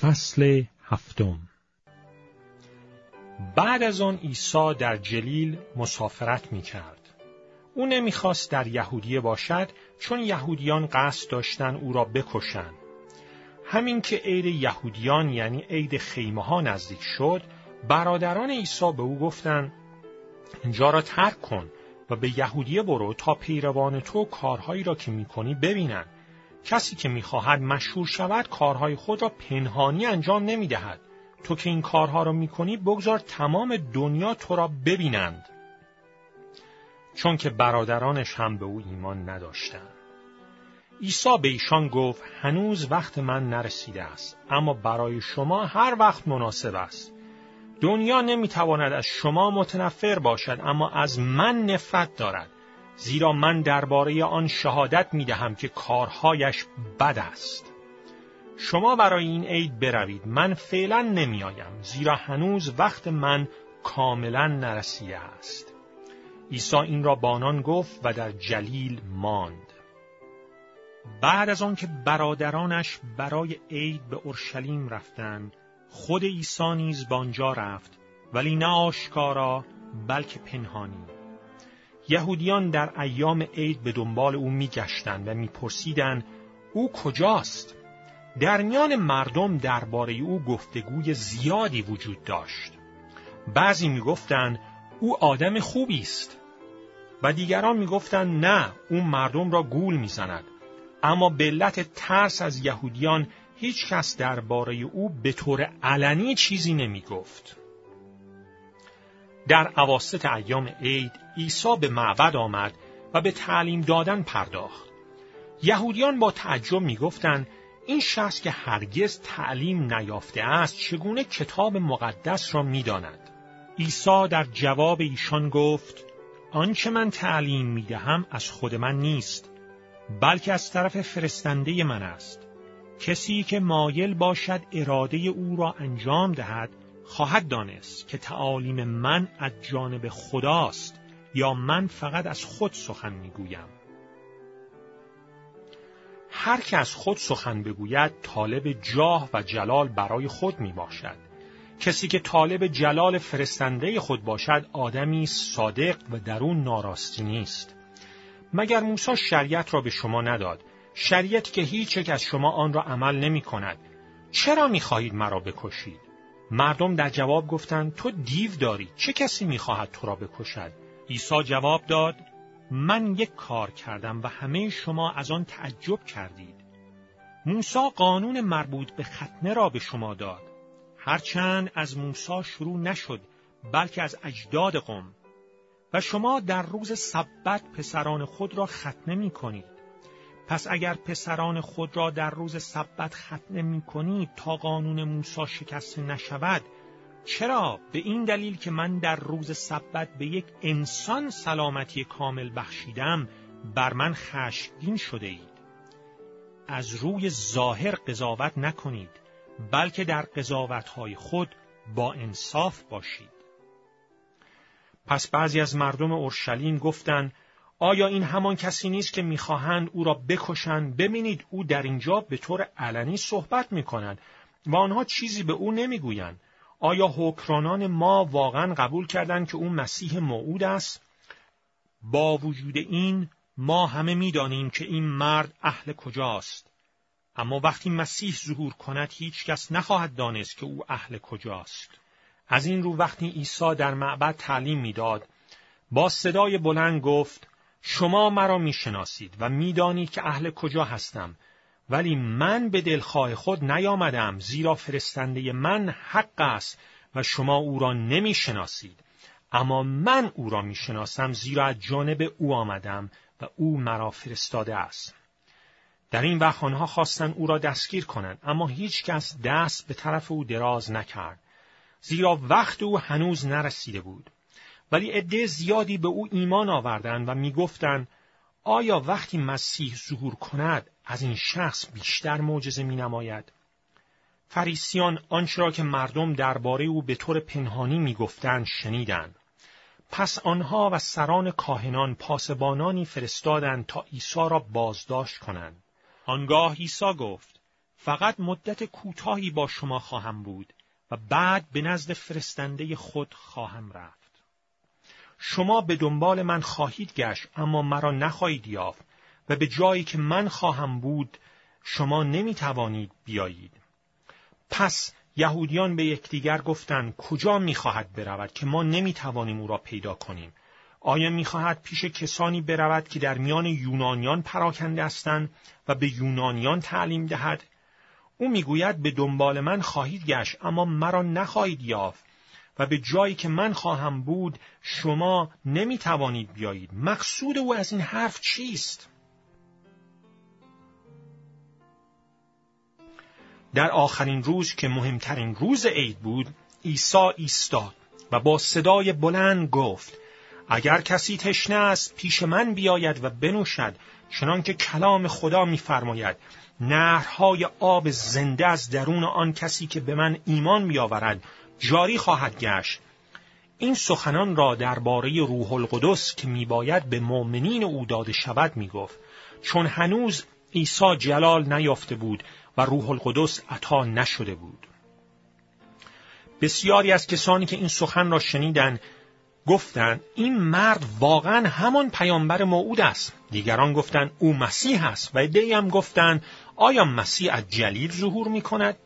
فصل هفتم بعد از آن عیسی در جلیل مسافرت می کرد. او نمی‌خواست در یهودیه باشد چون یهودیان قصد داشتن او را بکشند. همین که عید یهودیان یعنی عید خیمه ها نزدیک شد برادران عیسی به او گفتند اینجا را ترک کن و به یهودیه برو تا پیروان تو کارهایی را که می‌کنی ببینند کسی که می‌خواهد مشهور شود کارهای خود را پنهانی انجام نمی‌دهد. تو که این کارها را می‌کنی بگذار تمام دنیا تو را ببینند. چون که برادرانش هم به او ایمان نداشتند. عیسی به ایشان گفت هنوز وقت من نرسیده است اما برای شما هر وقت مناسب است. دنیا نمی‌تواند از شما متنفر باشد اما از من نفرت دارد. زیرا من درباره آن شهادت می دهم که کارهایش بد است. شما برای این عید بروید من فعلا نمی آیم زیرا هنوز وقت من کاملا نرسیده است. عیسی این را بانان گفت و در جلیل ماند. بعد از آنکه برادرانش برای عید به اورشلیم رفتند، خود عیسی نیز به آنجا رفت ولی نه آشکارا بلکه پنهانی. یهودیان در ایام عید به دنبال او میگشتند و میپرسیدند او کجاست؟ در میان مردم درباره او گفتگوی زیادی وجود داشت. بعضی می‌گفتند او آدم خوبی است و دیگران می‌گفتند نه او مردم را گول می‌زند اما به علت ترس از یهودیان هیچ کس درباره او به طور علنی چیزی نمی گفت. در عواست ایام عید عیسی به معبد آمد و به تعلیم دادن پرداخت. یهودیان با تعجب می‌گفتند این شخص که هرگز تعلیم نیافته است چگونه کتاب مقدس را می‌داند. عیسی در جواب ایشان گفت آنچه من تعلیم می‌دهم از خود من نیست بلکه از طرف فرستنده من است. کسی که مایل باشد اراده او را انجام دهد خواهد دانست که تعالیم من از جانب خداست یا من فقط از خود سخن می‌گویم. هر که از خود سخن بگوید طالب جاه و جلال برای خود می باشد. کسی که طالب جلال فرستنده خود باشد آدمی صادق و درون ناراستی نیست. مگر موسی شریعت را به شما نداد شریعت که هیچ یک از شما آن را عمل نمی کند چرا می خواهید مرا بکشید مردم در جواب گفتند تو دیو داری چه کسی می خواهد تو را بکشد عیسی جواب داد من یک کار کردم و همه شما از آن تعجب کردید. موسی قانون مربوط به ختنه را به شما داد. هرچند از موسی شروع نشد بلکه از اجداد قوم. و شما در روز سبت پسران خود را ختنه می کنید پس اگر پسران خود را در روز سبت ختنه می کنید تا قانون موسی شکسته نشود چرا به این دلیل که من در روز سبت به یک انسان سلامتی کامل بخشیدم بر من خشمگین شده اید؟ از روی ظاهر قضاوت نکنید بلکه در قضاوتهای خود با انصاف باشید. پس بعضی از مردم اورشلیم گفتند آیا این همان کسی نیست که می‌خواهند او را بکشند؟ ببینید او در اینجا به طور علنی صحبت می‌کنند و آنها چیزی به او نمی‌گویند. آیا حکرانان ما واقعا قبول کردند که او مسیح موعود است؟ با وجود این ما همه می‌دانیم که این مرد اهل کجاست. اما وقتی مسیح ظهور کند هیچ کس نخواهد دانست که او اهل کجاست. از این رو وقتی عیسی در معبد تعلیم می‌داد با صدای بلند گفت شما مرا می‌شناسید و می‌دانید که اهل کجا هستم ولی من به دلخواه خود نیامدم زیرا فرستنده من حق است و شما او را نمی‌شناسید. اما من او را می‌شناسم زیرا از جانب او آمدم و او مرا فرستاده است. در این وقت آنها خواستند او را دستگیر کنند اما هیچ کس دست به طرف او دراز نکرد. زیرا وقت او هنوز نرسیده بود. ولی عده زیادی به او ایمان آوردند و می‌گفتند آیا وقتی مسیح ظهور کند از این شخص بیشتر معجزه می نماید؟ فریسیان آنچه را که مردم درباره او به طور پنهانی می‌گفتند شنیدند. پس آنها و سران کاهنان پاسبانانی فرستادند تا عیسی را بازداشت کنند. آنگاه عیسی گفت: فقط مدت کوتاهی با شما خواهم بود و بعد به نزد فرستنده خود خواهم رفت. شما به دنبال من خواهید گشت اما مرا نخواهید یافت و به جایی که من خواهم بود شما نمی توانید بیایید. پس یهودیان به یکدیگر گفتند کجا می‌خواهد برود که ما نمی‌توانیم او را پیدا کنیم؟ آیا می‌خواهد پیش کسانی برود که در میان یونانیان پراکنده هستند و به یونانیان تعلیم دهد؟ او می‌گوید به دنبال من خواهید گشت اما مرا نخواهید یافت. و به جایی که من خواهم بود شما نمی‌توانید بیایید. مقصود او از این حرف چیست؟ در آخرین روز که مهمترین روز عید بود عیسی ایستاد و با صدای بلند گفت اگر کسی تشنه است پیش من بیاید و بنوشد چنانکه کلام خدا میفرماید نهرهای آب زنده از درون آن کسی که به من ایمان بیاورد جاری خواهد گشت این سخنان را درباره روح القدس که میباید به مؤمنین او داده شود می‌گفت چون هنوز عیسی جلال نیافته بود و روح القدس عطا نشده بود. بسیاری از کسانی که این سخن را شنیدند گفتند این مرد واقعا همان پیامبر موعود است. دیگران گفتند او مسیح است و عدهای هم گفتند آیا مسیح از جلیل ظهور می کند؟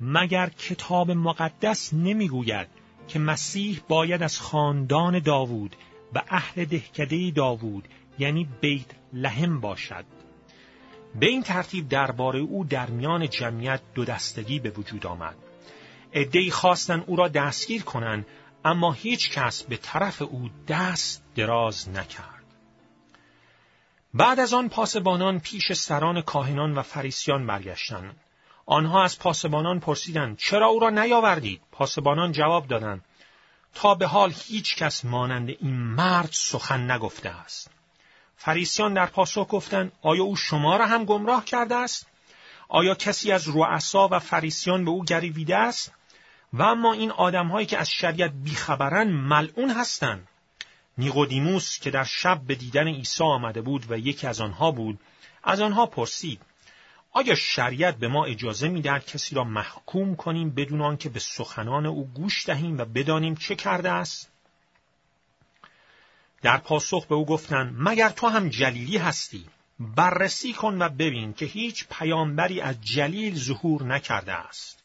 مگر کتاب مقدس نمی‌گوید که مسیح باید از خاندان داوود و اهل دهکده داوود یعنی بیت لحم باشد به این ترتیب درباره او در میان جمعیت دو دستگی به وجود آمد. عدهای خواستن او را دستگیر کنند اما هیچ کس به طرف او دست دراز نکرد. بعد از آن پاسبانان پیش سران کاهنان و فریسیان برگشتند. آنها از پاسبانان پرسیدند چرا او را نیاوردید؟ پاسبانان جواب دادند تا به حال هیچ کس مانند این مرد سخن نگفته است. فریسیان در پاسخ گفتند آیا او شما را هم گمراه کرده است آیا کسی از رؤسا و فریسیان به او گریویده است و اما این آدمهایی که از شریعت بیخبرن ملعون هستند نیقودیموس که در شب به دیدن عیسی آمده بود و یکی از آنها بود از آنها پرسید آیا شریعت به ما اجازه می‌دهد کسی را محکوم کنیم بدون آنکه به سخنان او گوش دهیم و بدانیم چه کرده است؟ در پاسخ به او گفتند مگر تو هم جلیلی هستی؟ بررسی کن و ببین که هیچ پیامبری از جلیل ظهور نکرده است.